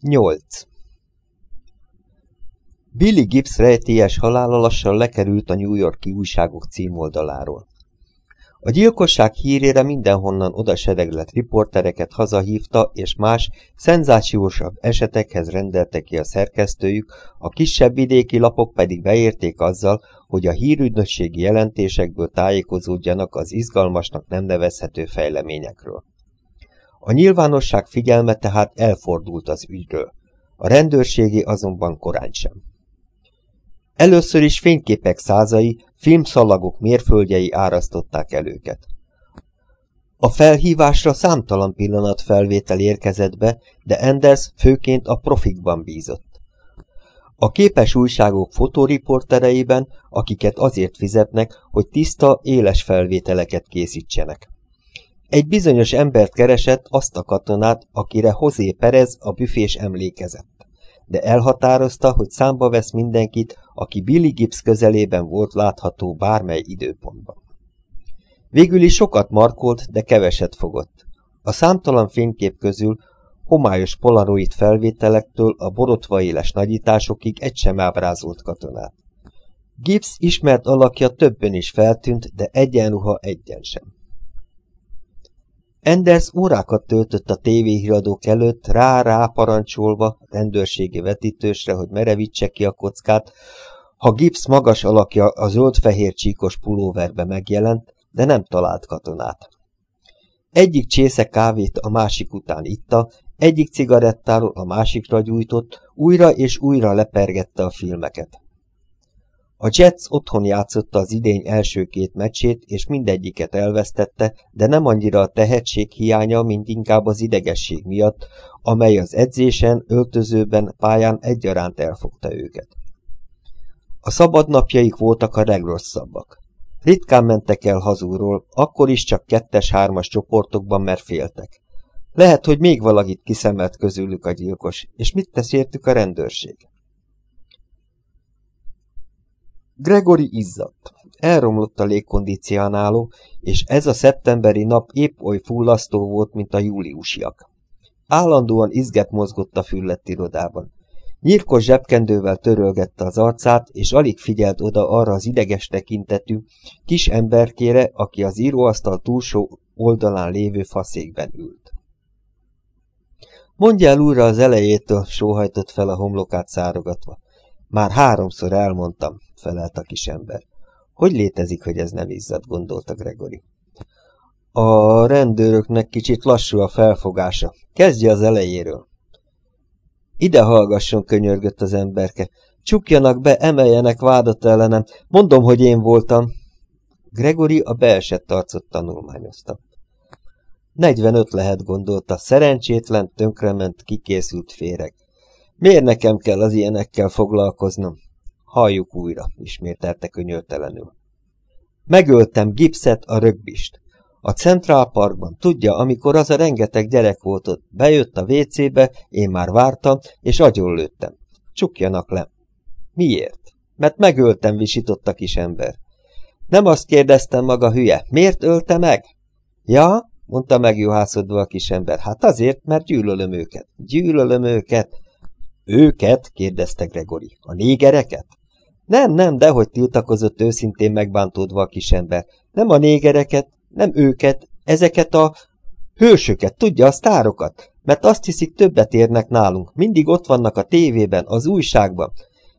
8. Billy Gibbs rejtélyes halála lassan lekerült a New Yorki újságok címoldaláról. A gyilkosság hírére mindenhonnan odasereglett riportereket hazahívta, és más, szenzációsabb esetekhez rendelte ki a szerkesztőjük, a kisebb vidéki lapok pedig beérték azzal, hogy a hírügynökségi jelentésekből tájékozódjanak az izgalmasnak nem nevezhető fejleményekről. A nyilvánosság figyelme tehát elfordult az ügyről. A rendőrségi azonban korán sem. Először is fényképek százai, filmszalagok mérföldjei árasztották el őket. A felhívásra számtalan pillanat felvétel érkezett be, de Enders főként a profikban bízott. A képes újságok fotóriportereiben, akiket azért fizetnek, hogy tiszta, éles felvételeket készítsenek. Egy bizonyos embert keresett azt a katonát, akire Hozé Perez a büfés emlékezett, de elhatározta, hogy számba vesz mindenkit, aki Billy Gibbs közelében volt látható bármely időpontban. Végül is sokat markolt, de keveset fogott. A számtalan fénykép közül homályos polaroid felvételektől a borotva éles nagyításokig egy sem ábrázolt katonát. Gibbs ismert alakja többen is feltűnt, de egyenruha egyen sem. Enders órákat töltött a tévéhíradók előtt, rá-rá parancsolva rendőrségi vetítősre, hogy merevítse ki a kockát, ha Gibbs magas alakja a zöld-fehér csíkos pulóverbe megjelent, de nem talált katonát. Egyik csésze kávét a másik után itta, egyik cigarettáról a másikra gyújtott, újra és újra lepergette a filmeket. A Jets otthon játszotta az idény első két meccsét, és mindegyiket elvesztette, de nem annyira a tehetség hiánya, mint inkább az idegesség miatt, amely az edzésen, öltözőben, pályán egyaránt elfogta őket. A szabadnapjaik voltak a legrosszabbak. Ritkán mentek el hazúról, akkor is csak kettes-hármas csoportokban, mert féltek. Lehet, hogy még valakit kiszemelt közülük a gyilkos, és mit tesz értük a rendőrség? Gregory izzadt. Elromlott a légkondicionáló, és ez a szeptemberi nap épp oly fullasztó volt, mint a júliusiak. Állandóan izget mozgott a füllett irodában. Nyírkos zsebkendővel törölgette az arcát, és alig figyelt oda arra az ideges tekintetű, kis emberkére, aki az íróasztal túlsó oldalán lévő faszékben ült. Mondja el újra az elejétől, sóhajtott fel a homlokát szárogatva. Már háromszor elmondtam, felelt a kisember. Hogy létezik, hogy ez nem izzad, gondolta Gregory. A rendőröknek kicsit lassú a felfogása. Kezdje az elejéről. Ide hallgasson, könyörgött az emberke. Csukjanak be, emeljenek vádat ellenem. Mondom, hogy én voltam. Gregory a beesett arcot tanulmányozta. Negyvenöt lehet, gondolta. Szerencsétlen, tönkrement, kikészült féreg. Miért nekem kell az ilyenekkel foglalkoznom? Halljuk újra, ismételte könyörtelenül. Megöltem Gipset, a rögbist. A Central Parkban, tudja, amikor az a rengeteg gyerek volt ott, bejött a WC-be, én már vártam, és agyonlőttem. Csukjanak le. Miért? Mert megöltem, visított a kis ember. Nem azt kérdeztem maga hülye, miért ölte meg? Ja, mondta megjuhászodva a kisember, hát azért, mert gyűlölöm őket. Gyűlölöm őket. Őket? kérdezte Gregory. A négereket? Nem, nem, dehogy tiltakozott őszintén megbántódva a kisember. Nem a négereket, nem őket, ezeket a hősöket, tudja, a sztárokat, mert azt hiszik többet érnek nálunk, mindig ott vannak a tévében, az újságban.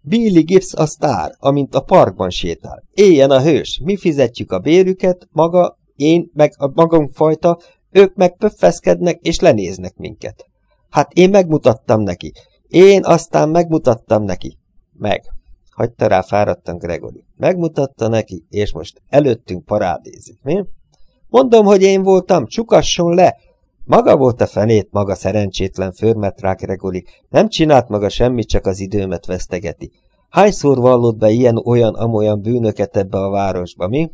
Billy Gibbs a sztár, amint a parkban sétál. Éljen a hős, mi fizetjük a bérüket, maga, én, meg a magunk fajta, ők meg pöffeszkednek és lenéznek minket. Hát én megmutattam neki, én aztán megmutattam neki. Meg. Hagyta rá fáradtan Gregory. Megmutatta neki, és most előttünk parádézik, mi? Mondom, hogy én voltam, csukasson le! Maga volt a fenét, maga szerencsétlen förmet rá Gregory. Nem csinált maga semmit, csak az időmet vesztegeti. Hányszor vallott be ilyen-olyan-amolyan bűnöket ebbe a városba, mi?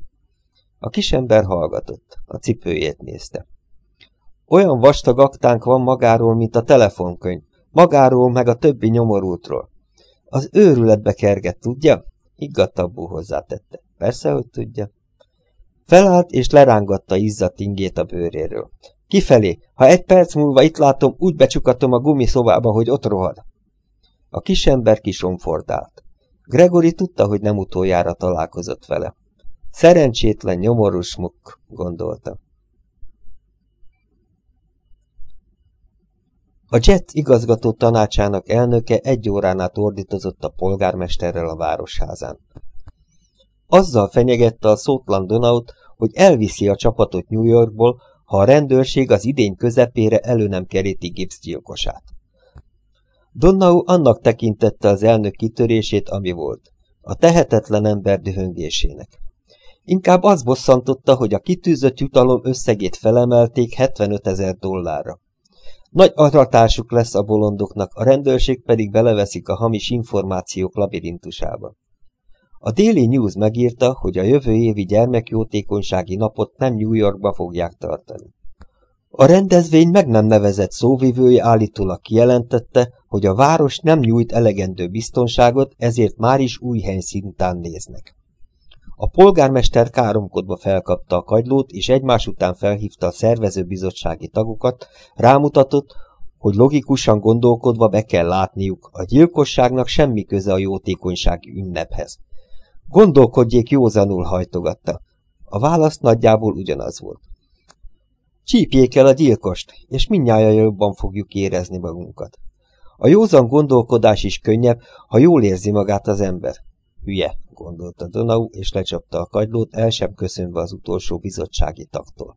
A kisember hallgatott, a cipőjét nézte. Olyan vastag aktánk van magáról, mint a telefonkönyv, magáról meg a többi nyomorultról. Az őrületbe kerget, tudja? Higgadtabbul hozzátette. Persze, hogy tudja. Felállt és lerángatta izzadt ingét a bőréről. Kifelé, ha egy perc múlva itt látom, úgy becsukatom a gumiszobába, hogy ott rohad. A kisember kisomfordált. Gregory tudta, hogy nem utoljára találkozott vele. Szerencsétlen, nyomorús muk, gondolta. A JET igazgató tanácsának elnöke egy órán át ordítozott a polgármesterrel a városházán. Azzal fenyegette a szótlan Donaut, hogy elviszi a csapatot New Yorkból, ha a rendőrség az idény közepére elő nem keríti Gibbs gyilkosát. Donnau annak tekintette az elnök kitörését, ami volt, a tehetetlen ember dühöngésének. Inkább az bosszantotta, hogy a kitűzött jutalom összegét felemelték 75 ezer dollárra. Nagy aratásuk lesz a bolondoknak, a rendőrség pedig beleveszik a hamis információk labirintusába. A Daily News megírta, hogy a jövő évi gyermekjótékonysági napot nem New Yorkba fogják tartani. A rendezvény meg nem nevezett szóvivője állítólag kijelentette, hogy a város nem nyújt elegendő biztonságot, ezért már is új helyszíntán néznek. A polgármester káromkodva felkapta a kagylót, és egymás után felhívta a szervezőbizottsági tagokat, rámutatott, hogy logikusan gondolkodva be kell látniuk, a gyilkosságnak semmi köze a jótékonysági ünnephez. Gondolkodjék józanul hajtogatta. A válasz nagyjából ugyanaz volt. Csípjék el a gyilkost, és mindnyája jobban fogjuk érezni magunkat. A józan gondolkodás is könnyebb, ha jól érzi magát az ember. Hülye, gondolta Donau, és lecsapta a kagylót, el sem köszönve az utolsó bizottsági taktól.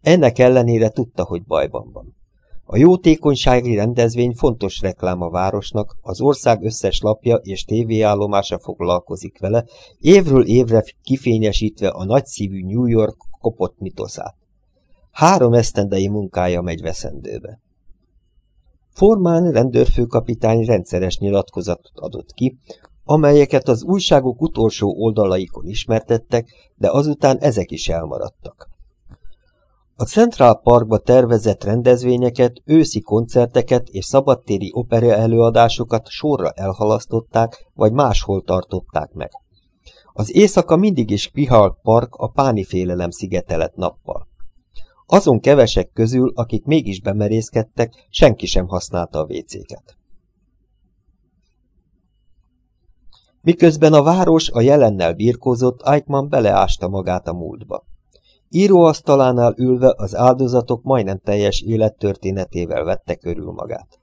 Ennek ellenére tudta, hogy bajban van. A jótékonysági rendezvény fontos reklám a városnak, az ország összes lapja és tévéállomása foglalkozik vele, évről évre kifényesítve a nagyszívű New York kopott mitoszát. Három esztendei munkája megy veszendőbe. Formán rendőrfőkapitány rendszeres nyilatkozatot adott ki, amelyeket az újságok utolsó oldalaikon ismertettek, de azután ezek is elmaradtak. A Central Parkba tervezett rendezvényeket, őszi koncerteket és szabadtéri opera előadásokat sorra elhalasztották, vagy máshol tartották meg. Az éjszaka mindig is Quihal Park a páni félelem szigetelet nappal. Azon kevesek közül, akik mégis bemerészkedtek, senki sem használta a vécéket. Miközben a város a jelennel birkózott, Eichmann beleásta magát a múltba. Íróasztalánál ülve az áldozatok majdnem teljes élettörténetével vette körül magát.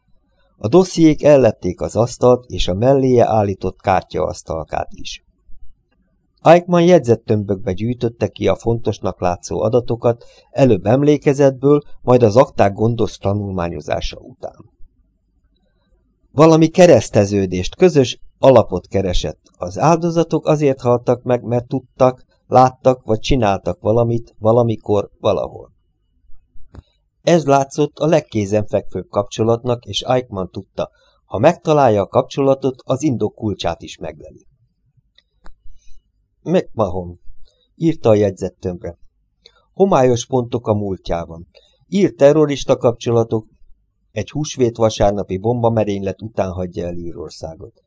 A dossziék ellették az asztalt és a melléje állított kártyaasztalkát is. Eichmann jegyzettömbökbe gyűjtötte ki a fontosnak látszó adatokat, előbb emlékezetből, majd az akták gondos tanulmányozása után. Valami kereszteződést, közös alapot keresett. Az áldozatok azért haltak meg, mert tudtak, láttak vagy csináltak valamit, valamikor, valahol. Ez látszott a legkézenfekvőbb kapcsolatnak, és Eichmann tudta, ha megtalálja a kapcsolatot, az indok kulcsát is megleli. McMahon, írta a jegyzettömbre. Homályos pontok a múltjában. Ír terrorista kapcsolatok, egy húsvét vasárnapi bombamerénylet után hagyja el Írországot.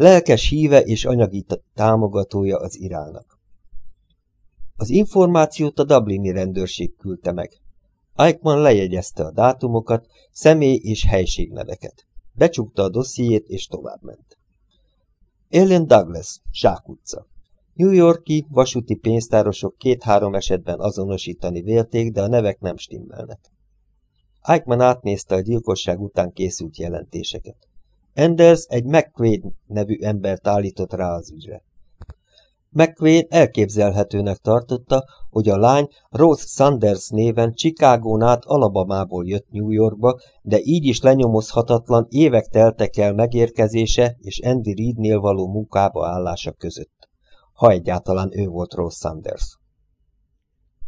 Lelkes híve és anyagi támogatója az Iránnak. Az információt a Dublini rendőrség küldte meg. Eichmann lejegyezte a dátumokat, személy és helységneveket. Becsukta a dossziét és továbbment. Ellen Douglas, Zsák utca. New Yorki vasúti pénztárosok két-három esetben azonosítani vélték, de a nevek nem stimmelnek. Eichmann átnézte a gyilkosság után készült jelentéseket. Enders egy McQuaid nevű embert állított rá az ügyre. McQuaid elképzelhetőnek tartotta, hogy a lány Rose Sanders néven Chicagón át Alabamából jött New Yorkba, de így is lenyomozhatatlan évek teltek el megérkezése és Andy Reidnél való munkába állása között. Ha egyáltalán ő volt Rose Sanders.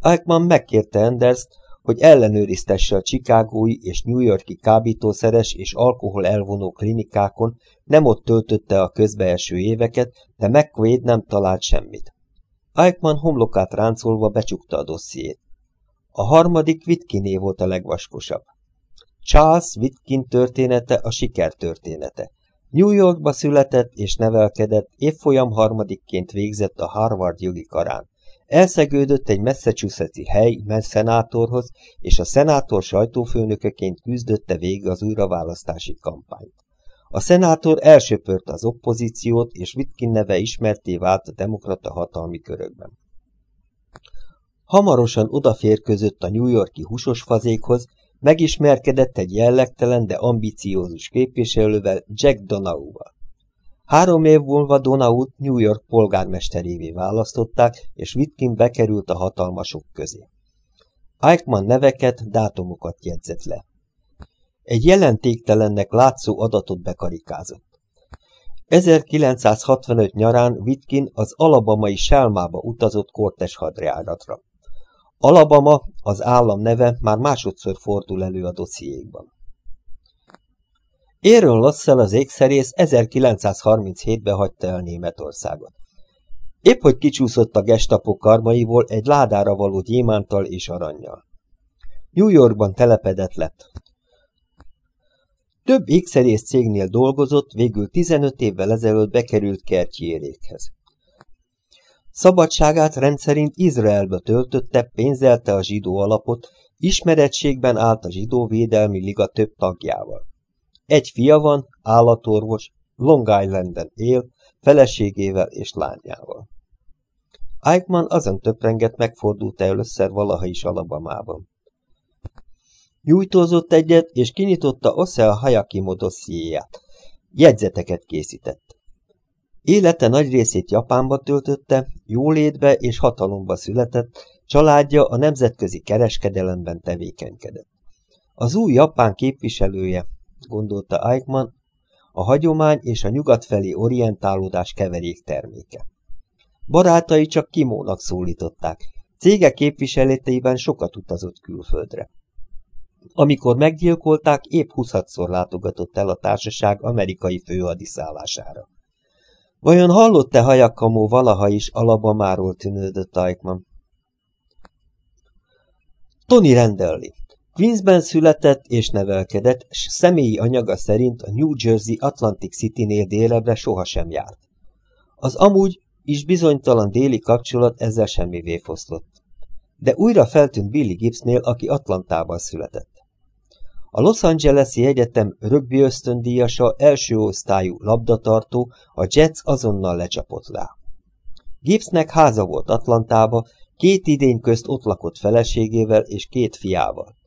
Eichmann megkérte Enders-t, hogy ellenőriztesse a Chicagói és New Yorki kábítószeres és alkohol elvonó klinikákon, nem ott töltötte a közbeeső éveket, de McQuaid nem talált semmit. Eichmann homlokát ráncolva becsukta a dossziét. A harmadik Witkiné volt a legvaskosabb. Charles Witkin története a siker története. New Yorkba született és nevelkedett, évfolyam harmadikként végzett a Harvard jogi karán. Elszegődött egy Massachusetts-i hely szenátorhoz, és a szenátor sajtófőnökeként küzdötte végig az újraválasztási kampányt. A szenátor elsöpörte az oppozíciót, és Witkin neve ismerté vált a demokrata hatalmi körökben. Hamarosan odaférközött a New Yorki húsos fazékhoz, megismerkedett egy jellegtelen, de ambiciózus képviselővel, Jack Donau-val. Három év múlva Donaut New York polgármesterévé választották, és Witkin bekerült a hatalmasok közé. Eichmann neveket, dátumokat jegyzett le. Egy jelentéktelennek látszó adatot bekarikázott. 1965 nyarán Witkin az alabamai Selmába utazott kortes hadreáratra. Alabama, az állam neve már másodszor fordul elő a dossziékban. Aaron Lassell az ékszerész 1937-ben hagyta el Németországot. Épp hogy kicsúszott a gestapo karmaiból egy ládára való gyémántal és aranyjal. New Yorkban telepedett lett. Több ékszerész cégnél dolgozott, végül 15 évvel ezelőtt bekerült Kertjérékhez. Szabadságát rendszerint Izraelbe töltötte, pénzelte a zsidó alapot, ismerettségben állt a zsidó védelmi liga több tagjával. Egy fia van, állatorvos, Long Islanden él, feleségével és lányával. Eichmann azon töprengett megfordult először valaha is Alabamában. Nyújtózott egyet, és kinyitotta Osea Hayakimo dossziéját. Jegyzeteket készített. Élete nagy részét Japánba töltötte, jólétbe és hatalomba született, családja a nemzetközi kereskedelemben tevékenykedett. Az új japán képviselője, gondolta Eichmann, a hagyomány és a nyugat felé orientálódás keverék terméke. Barátai csak Kimónak szólították, cége képviseletében sokat utazott külföldre. Amikor meggyilkolták, épp huszadszor látogatott el a társaság amerikai főhadiszállására. Vajon hallott-e hajakkamó valaha is Alabamáról tűnődött Eichmann? Tony Rendelli Queensben született és nevelkedett, s személyi anyaga szerint a New Jersey Atlantic City-nél délebre sohasem járt. Az amúgy is bizonytalan déli kapcsolat ezzel semmivé foszlott. De újra feltűnt Billy Gibbsnél, aki Atlantában született. A Los Angeles-i Egyetem rögbi ösztöndíjasa első osztályú labdatartó, a Jets azonnal lecsapott rá. Gibbsnek háza volt Atlantába, két idény közt ott lakott feleségével és két fiával.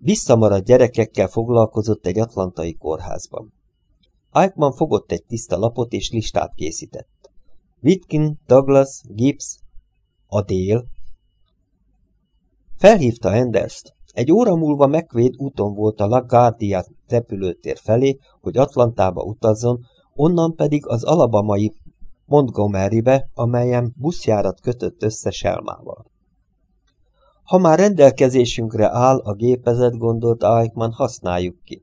Visszamaradt gyerekekkel foglalkozott egy atlantai kórházban. Eichmann fogott egy tiszta lapot és listát készített. Witkin, Douglas, Gibbs, a. Felhívta Enderst. Egy óra múlva McQuaid úton volt a LaGuardia repülőtér felé, hogy Atlantába utazzon, onnan pedig az alabamai Montgomerybe, amelyen buszjárat kötött össze Selmával. Ha már rendelkezésünkre áll a gépezet, gondolt Eichmann, használjuk ki.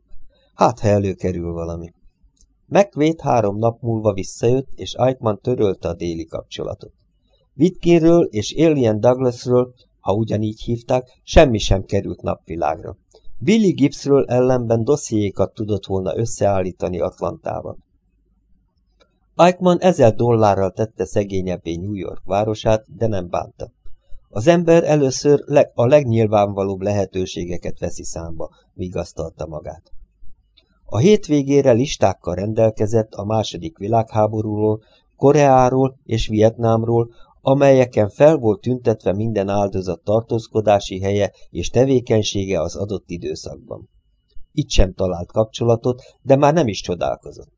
Hát, ha előkerül valami. McQuaid három nap múlva visszajött, és Eichmann törölte a déli kapcsolatot. Witkinről és Alien Douglasről, ha ugyanígy hívták, semmi sem került napvilágra. Billy Gibbsről ellenben dossziékat tudott volna összeállítani Atlantában. Eichmann ezer dollárral tette szegényebbé New York városát, de nem bánta. Az ember először leg, a legnyilvánvalóbb lehetőségeket veszi számba, vigasztalta magát. A hétvégére listákkal rendelkezett a második világháborúról, Koreáról és Vietnámról, amelyeken fel volt tüntetve minden áldozat tartózkodási helye és tevékenysége az adott időszakban. Itt sem talált kapcsolatot, de már nem is csodálkozott.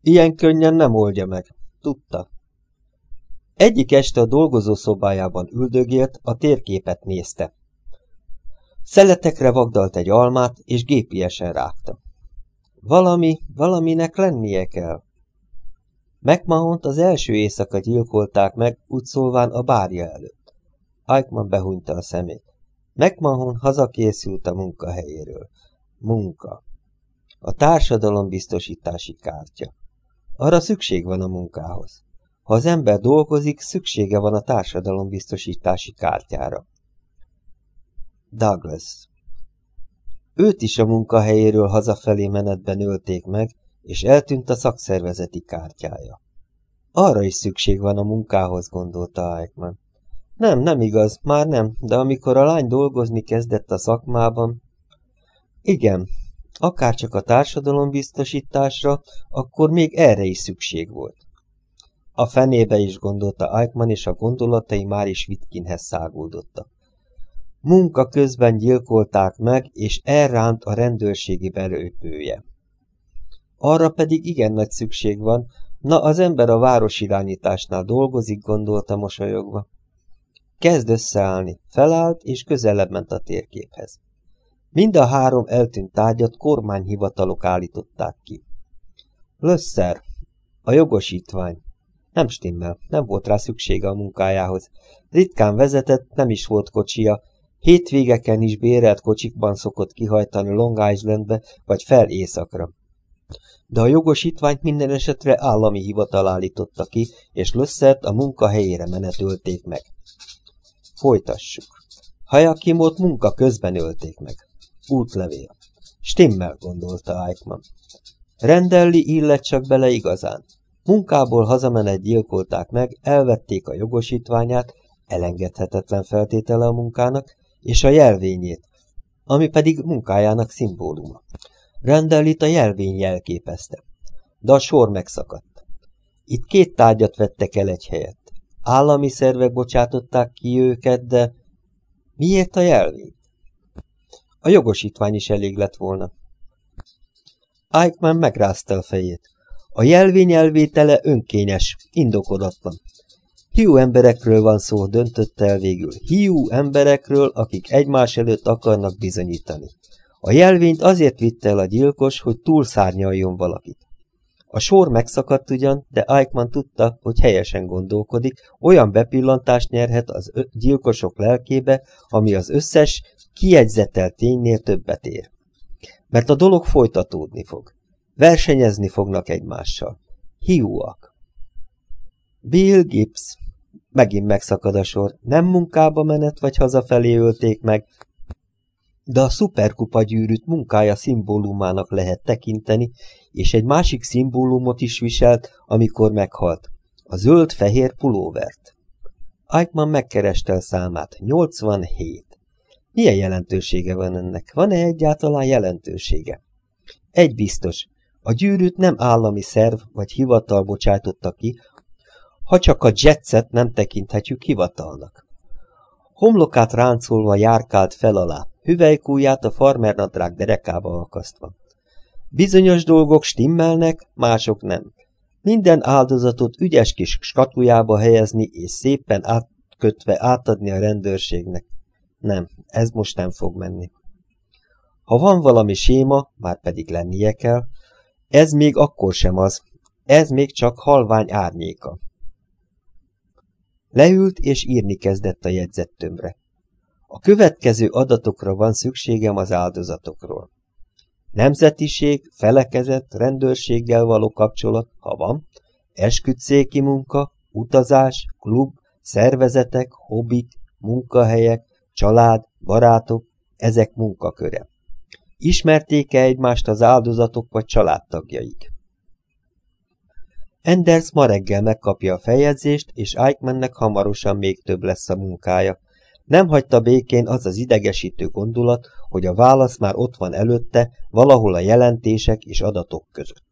Ilyen könnyen nem oldja meg, tudta. Egyik este a dolgozószobájában üldögélt, a térképet nézte. Szeletekre vagdalt egy almát, és gépiesen rágta. Valami, valaminek lennie kell. McMahont az első éjszaka gyilkolták meg, úgy szólván a bárja előtt. Eichmann behunyta a szemét. McMahon hazakészült a munkahelyéről. Munka. A társadalombiztosítási kártya. Arra szükség van a munkához. Ha az ember dolgozik, szüksége van a társadalombiztosítási kártyára. Douglas Őt is a munkahelyéről hazafelé menetben ölték meg, és eltűnt a szakszervezeti kártyája. Arra is szükség van a munkához, gondolta Eichmann. Nem, nem igaz, már nem, de amikor a lány dolgozni kezdett a szakmában... Igen, akárcsak a társadalombiztosításra, akkor még erre is szükség volt. A fenébe is gondolta Eichmann, és a gondolatai már is Vitkinhez száguldottak. Munka közben gyilkolták meg, és elránt a rendőrségi belőpője. Arra pedig igen nagy szükség van, na az ember a városirányításnál dolgozik, gondolta mosolyogva. Kezd összeállni, felállt és közelebb ment a térképhez. Mind a három eltűnt tárgyat kormányhivatalok állították ki. Lösszer, a jogosítvány. Nem stimmel, nem volt rá szüksége a munkájához. Ritkán vezetett, nem is volt kocsia, hétvégeken is bérelt kocsikban szokott kihajtani Long Islandbe vagy fel éjszakra. De a jogosítványt minden esetre állami hivatal állította ki, és Lösszert a munkahelyére menetölték meg. Folytassuk. Hajakimot munka közben ölték meg. Útlevél. Stimmel, gondolta Eichmann. Rendelli illet csak bele igazán. Munkából hazamenet gyilkolták meg, elvették a jogosítványát, elengedhetetlen feltétele a munkának, és a jelvényét, ami pedig munkájának szimbóluma. Rendellit a jelvény jelképezte, de a sor megszakadt. Itt két tárgyat vettek el egy helyet. Állami szervek bocsátották ki őket, de miért a jelvény? A jogosítvány is elég lett volna. Eichmann megrázta a fejét. A jelvény elvétele önkényes, indokodatlan. Hiú emberekről van szó, döntötte el végül. Hiú emberekről, akik egymás előtt akarnak bizonyítani. A jelvényt azért vitte el a gyilkos, hogy túlszárnyaljon valakit. A sor megszakadt ugyan, de Eichmann tudta, hogy helyesen gondolkodik, olyan bepillantást nyerhet az gyilkosok lelkébe, ami az összes kiegyzetelt ténynél többet ér. Mert a dolog folytatódni fog. Versenyezni fognak egymással. Hiúak. Bill Gibbs. Megint megszakad a sor. Nem munkába menet vagy hazafelé ölték meg, de a szuperkupa gyűrűt munkája szimbólumának lehet tekinteni, és egy másik szimbólumot is viselt, amikor meghalt. A zöld-fehér pulóvert. Eichmann megkereste a számát. 87. Milyen jelentősége van ennek? Van-e egyáltalán jelentősége? Egy biztos. A gyűrűt nem állami szerv vagy hivatal bocsátotta ki, ha csak a jetset nem tekinthetjük hivatalnak. Homlokát ráncolva járkált fel alá, hüvelykúját a farmernadrág derekába akasztva. Bizonyos dolgok stimmelnek, mások nem. Minden áldozatot ügyes kis skatujába helyezni és szépen átkötve átadni a rendőrségnek. Nem, ez most nem fog menni. Ha van valami séma, már pedig lennie kell, ez még akkor sem az, ez még csak halvány árnyéka. Leült és írni kezdett a jegyzettömbre. A következő adatokra van szükségem az áldozatokról. Nemzetiség, felekezet, rendőrséggel való kapcsolat, ha van, esküdszéki munka, utazás, klub, szervezetek, hobbik, munkahelyek, család, barátok, ezek munkaköre. Ismerték-e egymást az áldozatok vagy családtagjaik? Enders ma reggel megkapja a feljegyzést, és Eichmannnek hamarosan még több lesz a munkája. Nem hagyta békén az az idegesítő gondolat, hogy a válasz már ott van előtte, valahol a jelentések és adatok között.